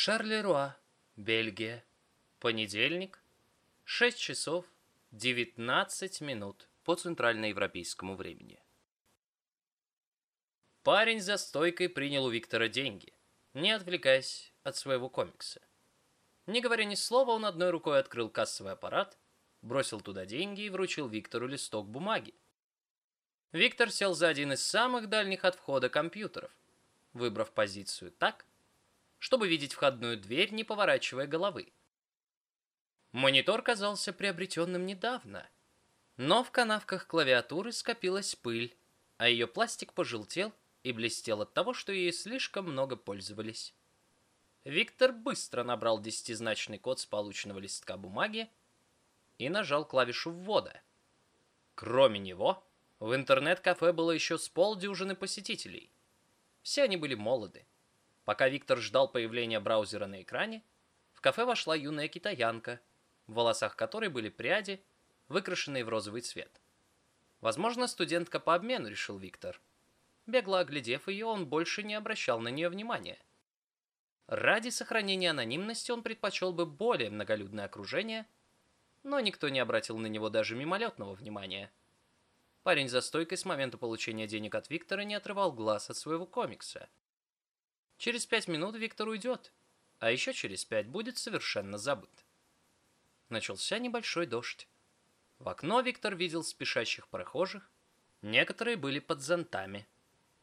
Шарлеруа, Бельгия. Понедельник, 6 часов 19 минут по центральноевропейскому времени. Парень за стойкой принял у Виктора деньги, не отвлекаясь от своего комикса. Не говоря ни слова, он одной рукой открыл кассовый аппарат, бросил туда деньги и вручил Виктору листок бумаги. Виктор сел за один из самых дальних от входа компьютеров, выбрав позицию так, чтобы видеть входную дверь, не поворачивая головы. Монитор казался приобретенным недавно, но в канавках клавиатуры скопилась пыль, а ее пластик пожелтел и блестел от того, что ей слишком много пользовались. Виктор быстро набрал десятизначный код с полученного листка бумаги и нажал клавишу ввода. Кроме него, в интернет-кафе было еще с полдюжины посетителей. Все они были молоды, Пока Виктор ждал появления браузера на экране, в кафе вошла юная китаянка, в волосах которой были пряди, выкрашенные в розовый цвет. Возможно, студентка по обмену, решил Виктор. Бегло оглядев ее, он больше не обращал на нее внимания. Ради сохранения анонимности он предпочел бы более многолюдное окружение, но никто не обратил на него даже мимолетного внимания. Парень за стойкой с момента получения денег от Виктора не отрывал глаз от своего комикса. Через пять минут Виктор уйдет, а еще через пять будет совершенно забыт. Начался небольшой дождь. В окно Виктор видел спешащих прохожих. Некоторые были под зонтами.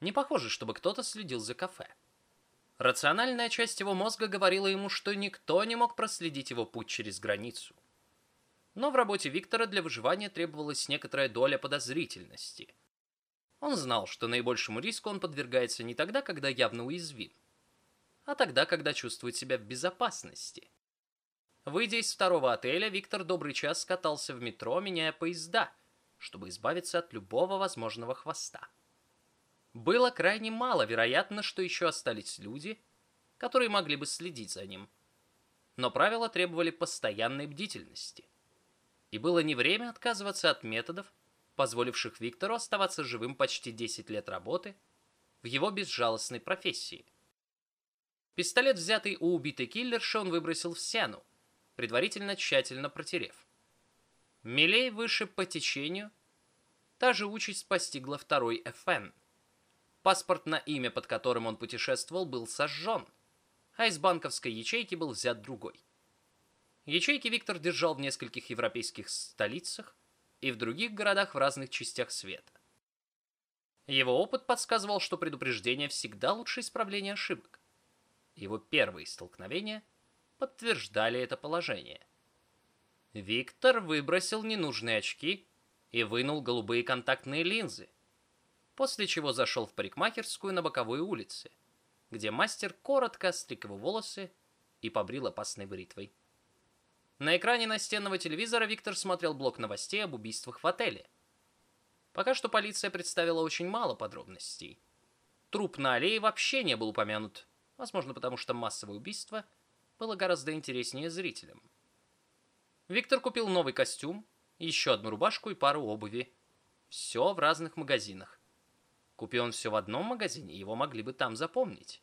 Не похоже, чтобы кто-то следил за кафе. Рациональная часть его мозга говорила ему, что никто не мог проследить его путь через границу. Но в работе Виктора для выживания требовалась некоторая доля подозрительности. Он знал, что наибольшему риску он подвергается не тогда, когда явно уязвим, а тогда, когда чувствует себя в безопасности. Выйдя из второго отеля, Виктор добрый час скатался в метро, меняя поезда, чтобы избавиться от любого возможного хвоста. Было крайне мало вероятно, что еще остались люди, которые могли бы следить за ним. Но правила требовали постоянной бдительности. И было не время отказываться от методов, позволивших Виктору оставаться живым почти 10 лет работы в его безжалостной профессии. Пистолет, взятый у убитой киллерши, он выбросил в сену, предварительно тщательно протерев. Милей выше по течению. Та же участь постигла второй ФН. Паспорт на имя, под которым он путешествовал, был сожжен, а из банковской ячейки был взят другой. Ячейки Виктор держал в нескольких европейских столицах и в других городах в разных частях света. Его опыт подсказывал, что предупреждение всегда лучше исправления ошибок. Его первые столкновения подтверждали это положение. Виктор выбросил ненужные очки и вынул голубые контактные линзы, после чего зашел в парикмахерскую на боковой улице, где мастер коротко стриг его волосы и побрил опасной бритвой. На экране настенного телевизора Виктор смотрел блок новостей об убийствах в отеле. Пока что полиция представила очень мало подробностей. Труп на аллее вообще не был упомянут, Возможно, потому что массовое убийство было гораздо интереснее зрителям. Виктор купил новый костюм, еще одну рубашку и пару обуви. Все в разных магазинах. Купил он все в одном магазине, его могли бы там запомнить.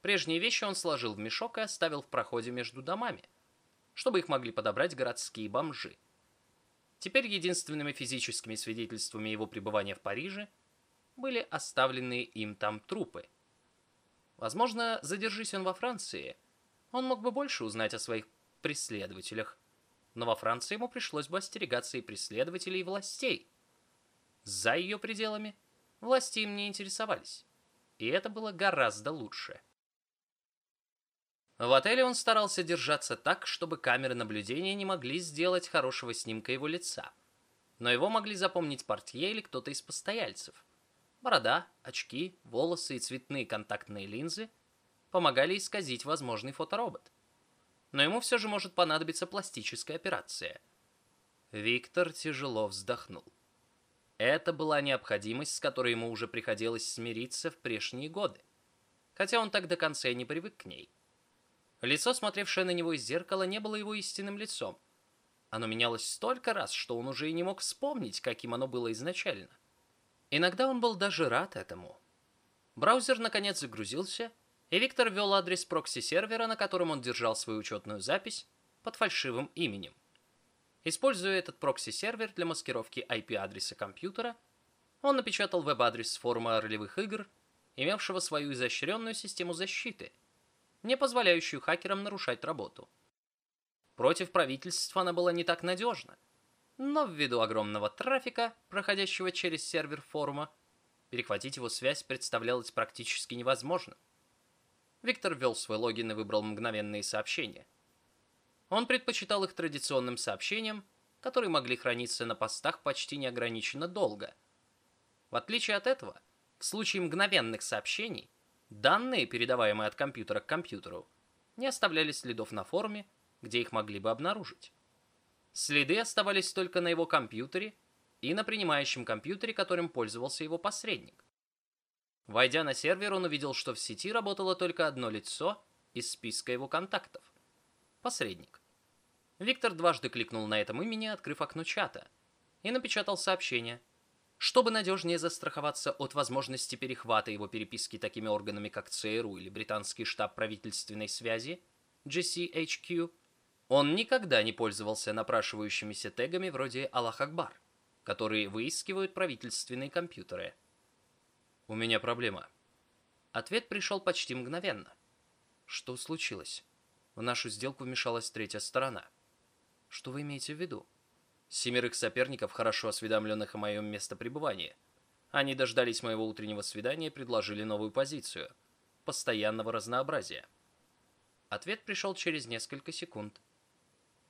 Прежние вещи он сложил в мешок и оставил в проходе между домами, чтобы их могли подобрать городские бомжи. Теперь единственными физическими свидетельствами его пребывания в Париже были оставленные им там трупы – Возможно, задержись он во Франции, он мог бы больше узнать о своих преследователях. Но во Франции ему пришлось бы остерегаться и преследователей, и властей. За ее пределами власти им не интересовались. И это было гораздо лучше. В отеле он старался держаться так, чтобы камеры наблюдения не могли сделать хорошего снимка его лица. Но его могли запомнить портье или кто-то из постояльцев. Борода, очки, волосы и цветные контактные линзы помогали исказить возможный фоторобот. Но ему все же может понадобиться пластическая операция. Виктор тяжело вздохнул. Это была необходимость, с которой ему уже приходилось смириться в прежние годы, хотя он так до конца и не привык к ней. Лицо, смотревшее на него из зеркала, не было его истинным лицом. Оно менялось столько раз, что он уже и не мог вспомнить, каким оно было изначально. Иногда он был даже рад этому. Браузер наконец загрузился, и Виктор ввел адрес прокси-сервера, на котором он держал свою учетную запись, под фальшивым именем. Используя этот прокси-сервер для маскировки IP-адреса компьютера, он напечатал веб-адрес форума ролевых игр, имевшего свою изощренную систему защиты, не позволяющую хакерам нарушать работу. Против правительства она была не так надежна, но ввиду огромного трафика, проходящего через сервер форума, перехватить его связь представлялось практически невозможным. Виктор ввел свой логин и выбрал мгновенные сообщения. Он предпочитал их традиционным сообщениям, которые могли храниться на постах почти неограниченно долго. В отличие от этого, в случае мгновенных сообщений, данные, передаваемые от компьютера к компьютеру, не оставляли следов на форуме, где их могли бы обнаружить. Следы оставались только на его компьютере и на принимающем компьютере, которым пользовался его посредник. Войдя на сервер, он увидел, что в сети работало только одно лицо из списка его контактов. Посредник. Виктор дважды кликнул на этом имени, открыв окно чата, и напечатал сообщение. Чтобы надежнее застраховаться от возможности перехвата его переписки такими органами, как ЦРУ или британский штаб правительственной связи, GCHQ, он никогда не пользовался напрашивающимися тегами вроде «Аллах Акбар», которые выискивают правительственные компьютеры – у меня проблема. Ответ пришел почти мгновенно. Что случилось? В нашу сделку вмешалась третья сторона. Что вы имеете в виду? Семерых соперников, хорошо осведомленных о моем местопребывании. Они дождались моего утреннего свидания и предложили новую позицию. Постоянного разнообразия. Ответ пришел через несколько секунд.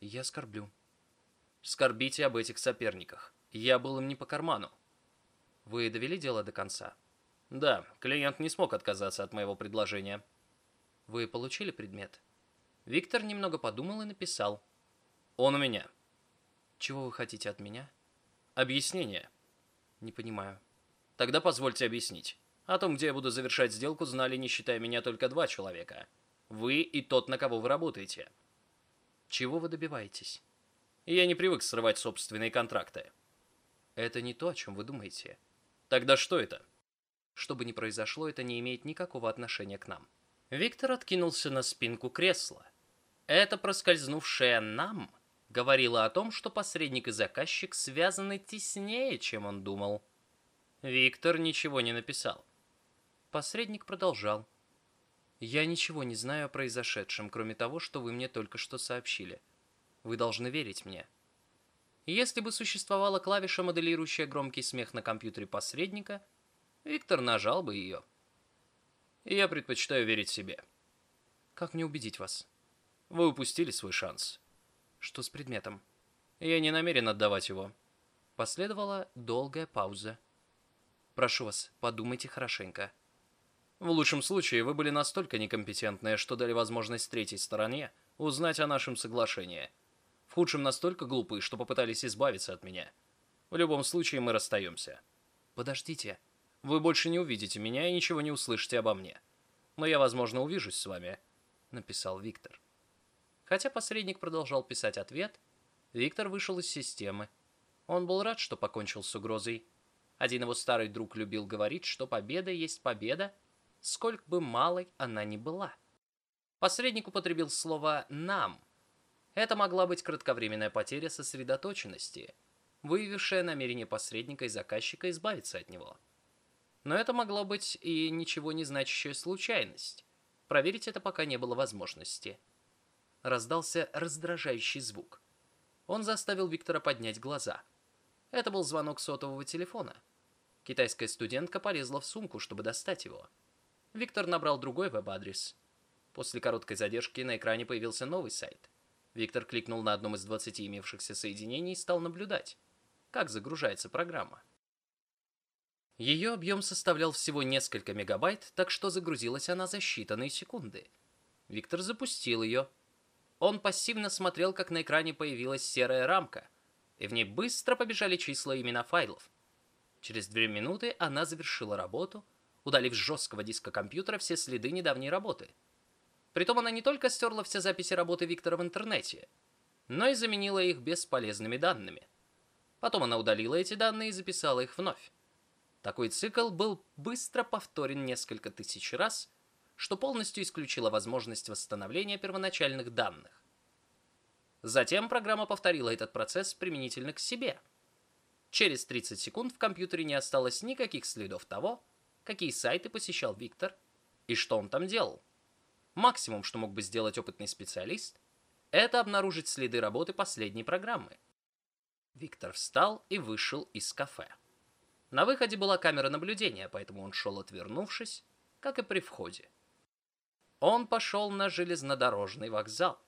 Я скорблю. Скорбите об этих соперниках. Я был им не по карману. Вы довели дело до конца? Да, клиент не смог отказаться от моего предложения. Вы получили предмет? Виктор немного подумал и написал. Он у меня. Чего вы хотите от меня? Объяснение. Не понимаю. Тогда позвольте объяснить. О том, где я буду завершать сделку, знали, не считая меня, только два человека. Вы и тот, на кого вы работаете. Чего вы добиваетесь? Я не привык срывать собственные контракты. Это не то, о чем вы думаете. Тогда что это? Что бы ни произошло, это не имеет никакого отношения к нам. Виктор откинулся на спинку кресла. Это проскользнувшее «нам» говорило о том, что посредник и заказчик связаны теснее, чем он думал. Виктор ничего не написал. Посредник продолжал. «Я ничего не знаю о произошедшем, кроме того, что вы мне только что сообщили. Вы должны верить мне». Если бы существовала клавиша, моделирующая громкий смех на компьютере посредника – Виктор нажал бы ее. Я предпочитаю верить себе. Как мне убедить вас? Вы упустили свой шанс. Что с предметом? Я не намерен отдавать его. Последовала долгая пауза. Прошу вас, подумайте хорошенько. В лучшем случае вы были настолько некомпетентны, что дали возможность третьей стороне узнать о нашем соглашении. В худшем настолько глупы, что попытались избавиться от меня. В любом случае мы расстаемся. Подождите. Вы больше не увидите меня и ничего не услышите обо мне. Но я, возможно, увижусь с вами», — написал Виктор. Хотя посредник продолжал писать ответ, Виктор вышел из системы. Он был рад, что покончил с угрозой. Один его старый друг любил говорить, что победа есть победа, сколько бы малой она ни была. Посредник употребил слово «нам». Это могла быть кратковременная потеря сосредоточенности, выявившая намерение посредника и заказчика избавиться от него. Но это могло быть и ничего не значащая случайность. Проверить это пока не было возможности. Раздался раздражающий звук. Он заставил Виктора поднять глаза. Это был звонок сотового телефона. Китайская студентка полезла в сумку, чтобы достать его. Виктор набрал другой веб-адрес. После короткой задержки на экране появился новый сайт. Виктор кликнул на одном из 20 имевшихся соединений и стал наблюдать, как загружается программа. Ее объем составлял всего несколько мегабайт, так что загрузилась она за считанные секунды. Виктор запустил ее. Он пассивно смотрел, как на экране появилась серая рамка, и в ней быстро побежали числа и имена файлов. Через две минуты она завершила работу, удалив с жесткого диска компьютера все следы недавней работы. Притом она не только стерла все записи работы Виктора в интернете, но и заменила их бесполезными данными. Потом она удалила эти данные и записала их вновь. Такой цикл был быстро повторен несколько тысяч раз, что полностью исключило возможность восстановления первоначальных данных. Затем программа повторила этот процесс применительно к себе. Через 30 секунд в компьютере не осталось никаких следов того, какие сайты посещал Виктор и что он там делал. Максимум, что мог бы сделать опытный специалист, это обнаружить следы работы последней программы. Виктор встал и вышел из кафе. На выходе была камера наблюдения, поэтому он шел отвернувшись, как и при входе. Он пошел на железнодорожный вокзал.